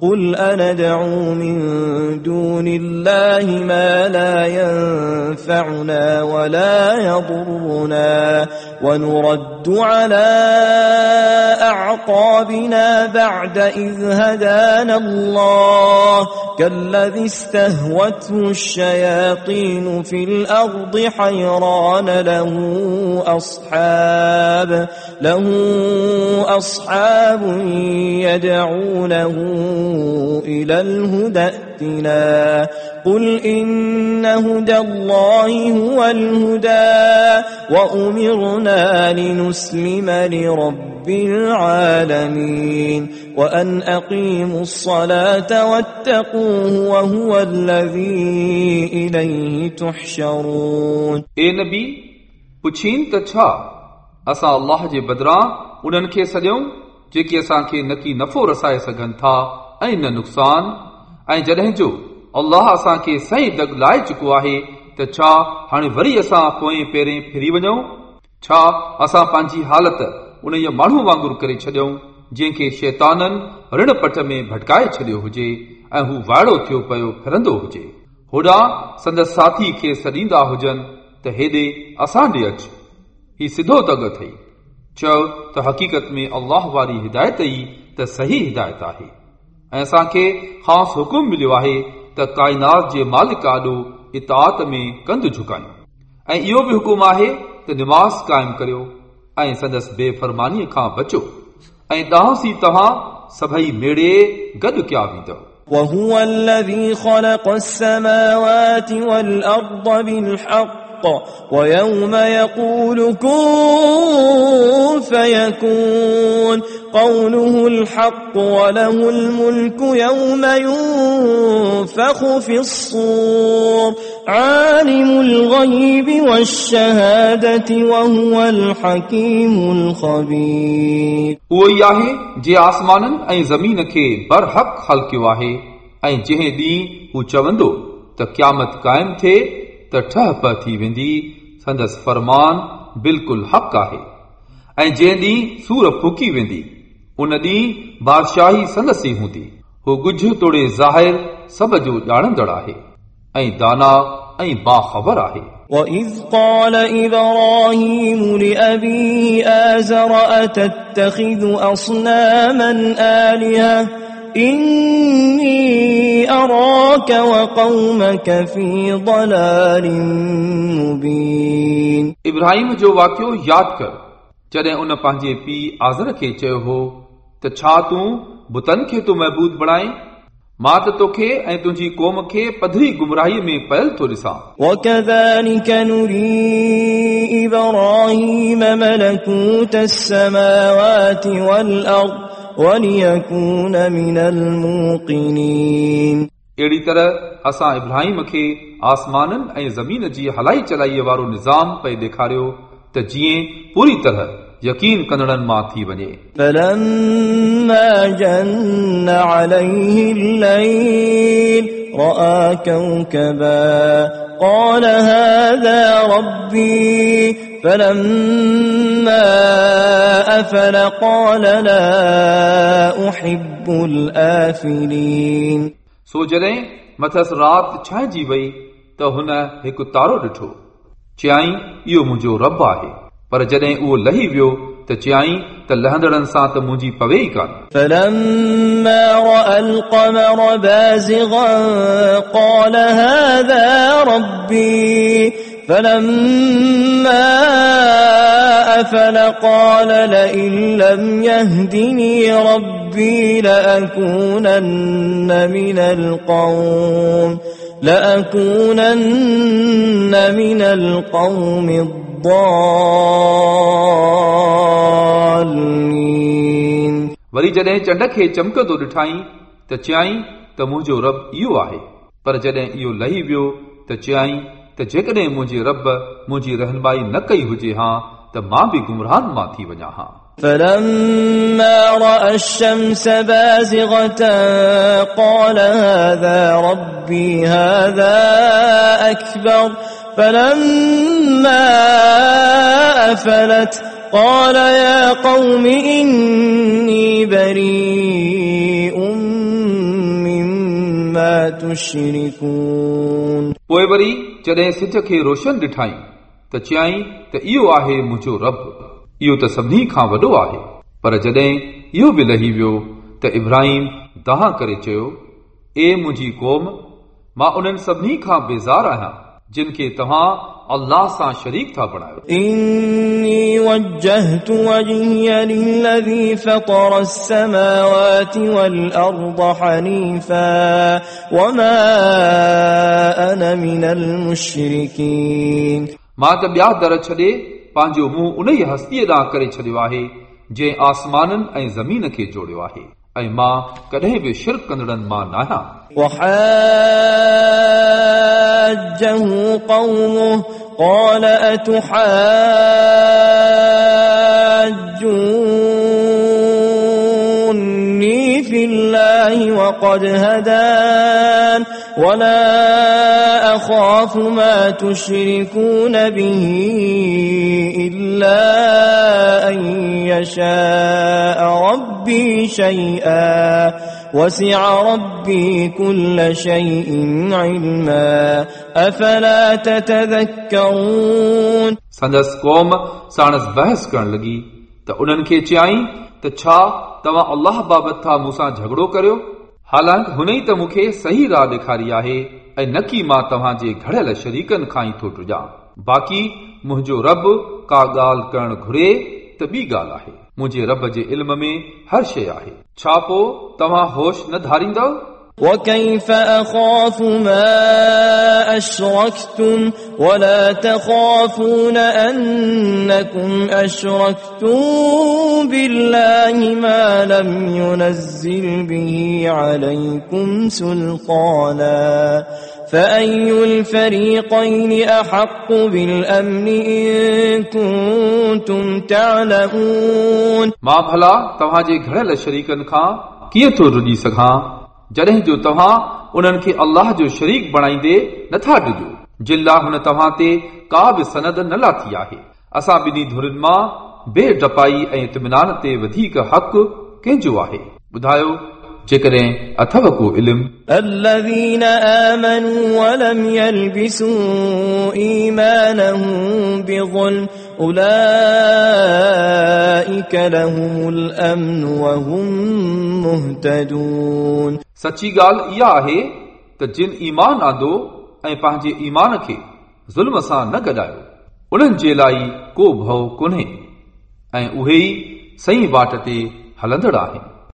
قل أندعو من دون الله ما لا ينفعنا ولا يضرنا ونرد على أعقابنا بعد إذ هدانا الله كالذي استهوته الشياطين في الأرض حيران له أصحاب له أصحاب يدعونه إلى الهدى قل إن هدى الله هو الهدى وأمرنا لنسلم لرب العالمين وأن أقيموا الصلاة واتقوه وهو الذي إليه تحشرون ए नबी पुछीन त छा असां अलाह जे बदिरां उन्हनि खे सॼूं जेके असांखे न की नफ़ो रसाए सघनि था ऐं न नुक़सान ऐं जॾहिं जो अलाह असांखे सही दग लाए चुको आहे त छा हाणे वरी असां पोएं पहिरें फिरी वञूं छा असां पंहिंजी हालत उन माण्हू वांगुरु करे छॾियूं जंहिंखे शैताननि ऋण पट में भटकाए छॾियो हुजे ऐं हू वाइड़ो थियो पियो फिरंदो हुजे होॾां संदसि साथी खे सॾींदा हुजनि त हेॾे असां ॾे अच ही सिधो दग अथई चओ त हक़ीक़त में अलाह वारी हिदायत ई त सही हिदायत आहे ऐं असांखे ख़ासि हुकुम मिलियो आहे त काइनात जे मालिक आॾो इताद में कंध झुकायूं ऐं इहो बि हुकुम आहे त निमाज़ क़ाइमु करियो ऐं संदसि बेफ़रमानीअ खां बचो ऐं ॾांसी तव्हां सभई मेड़े गॾु कया वेंदव وهو الذي خلق السماوات والأرض بالحق ويوم يقول كن فيكون قوله الحق وله الملك يوم ينفخ في الصور عالم الغيب والشهادة وهو الحكيم الخبير उहो ई आहे जे आसमाननि ऐं ज़मीन खे बरहक हल कयो आहे ऐं जंहिं ॾींहुं हू चवंदो त क़यामत क़ाइमु थिए त ठह पह थी वेंदी संदसि फरमान बिल्कुलु हक़ आहे ऐं जंहिं ॾींहुं सूर फूकी वेंदी उन ॾींहुं बादशाही संदसि ई हूंदी हू ॻुझ तोड़े ज़ाहिर सभ जो ॼाणंदड़ आहे ऐं दाना ऐं बाख़बर आहे وإذ قال إبراهيم لأبيه آزر أتتخذ أصناما آلهة إني أراك وقومك في ضلال مبين इब्राहिम जो वाकियो यादि कर जॾहिं उन पंहिंजे पीउ आज़र खे चयो हो त छा तूं बुतनि खे तो महबूद बणाए मां त तोखे ऐं तुंहिंजी क़ौम खे पधरी गुमराहीअ में पयल थो ॾिसां وكذلك نري إبراهيم ملكوت السماوات والأرض وليكون من الموقنين अहिड़ी तरह असां इब्राहिम खे आसमाननि ऐं ज़मीन जी हलाई चलाईअ वारो निज़ाम पए ॾेखारियो त जीअं पूरी तरह यकीन कंदड़नि मां थी वञे فلما جن عليه الليل رأى كوكبا قال هذا ربي فلما أفل قال لا أحب الآفلين सो जॾहिं मथसि राति छांइजी वई त हुन हिकु तारो ॾिठो चयाईं इहो मुंहिंजो रब आहे पर जॾहिं उहो लही वियो त चयाईं त लहंदड़नि सां त मुंहिंजी पवे ई कान فلما رأى القمر بازغا قال هذا ربي فلما أفل قال لئن لم يهدني ربي لأكونن من القوم لأكونن من القوم الضالين वरी जॾहिं चंड खे चमकंदो ॾिठाई त चयाईं त मुंहिंजो रब इहो आहे पर जॾहिं इहो लही वियो त चयाईं त जेकॾहिं मुंहिंजे रब मुंहिंजी रहनुमाई न कई हुजे हा त मां बि गुमराहनि मां थी वञा हा فلما رأى الشمس بازغة قال هذا ربي هذا أكبر فلما أفلت قال يا قوم إني بريء ما تشركون पोइ वरी जॾहिं सिज खे रोशन ॾिठाई त चयाईं त इहो आहे मुंहिंजो रब इहो त सभिनी खां वॾो आहे पर जॾहिं इहो बि लही वियो त इब्राहिम दहा करे चयो ए मुंहिंजी क़ौम मां उन्हनि सभिनी खां बेज़ार आहियां जिन खे तव्हां अल्लाह सां शरीक था बणायो إني وجهت وجهي للذي فطر السماوات والأرض حنيفا وما أنا من المشركين मां त ॿिया दर छॾे पंहिंजो मुंहुं उन ई हस्तीअ ॾांहुं करे छॾियो आहे जंहिं आसमाननि ऐं ज़मीन खे जोड़ियो आहे ऐं मां कॾहिं बि शिरक कंदड़नि मां न आहियां وحاجه قومه قال أتحاجوني في الله وقد هدان ولا أخاف ما تشركون به إلا أن يشاء ربي شيئا وسع ربي كل شيء علما أفلا تتذكرون संदसि क़ौम साणसि बहस करण लॻी त उन्हनि खे चयाईं त छा توهان الله بابت ٿا مون سان جهڳڙو ڪريو. حالانڪه هن ئي ته مون کي صحيح راهه ڏيکاري آهي ۽ نه ڪه مان توهان جي گهڙيل شريڪن کان نٿو ڊڄان باقي منهنجو رب ڪا ڳالهه ڪرڻ گهري ته ٻي ڳالهه آهي. منهنجي رب جي علم ۾ هر شيءِ آهي. ڇا پوءِ توهان هوش نه ڌاريندو وكيف أخاف ما أشركتم ولا تخافون أنكم أشركتم بالله ما لم ينزل به عليكم سلطانا فأي الفريقين أحق بالأمن إن كنتم تعلمون ما بھلا توهان جي گھڙيل کا کان رجي जॾहिं जो तव्हां उन्हनि खे अल्लाह जो शरीक बणाईंदे नथा ॾिजो जिन लाइ हुन तव्हां ते का बि सनद न लाथी आहे असां ॿिन्ही धुरिन मां बेडपाई ऐं इतमिनान ते वधीक हक़ कंहिंजो आहे ॿुधायो जेकॾहिं अथव को इल्मु الذين آمنوا ولم يلبسوا إيمانهم بظلم أولئك لهم الأمن وهم مهتدون सची ॻाल्हि इहा आहे त जिन ईमान आंदो ऐं पंहिंजे ईमान खे ज़ुल्म सां न गॾायो उन्हनि जे लाइ को भउ कोन्हे ऐं उहे ई सही वाट ते हलंदड़ आहिनि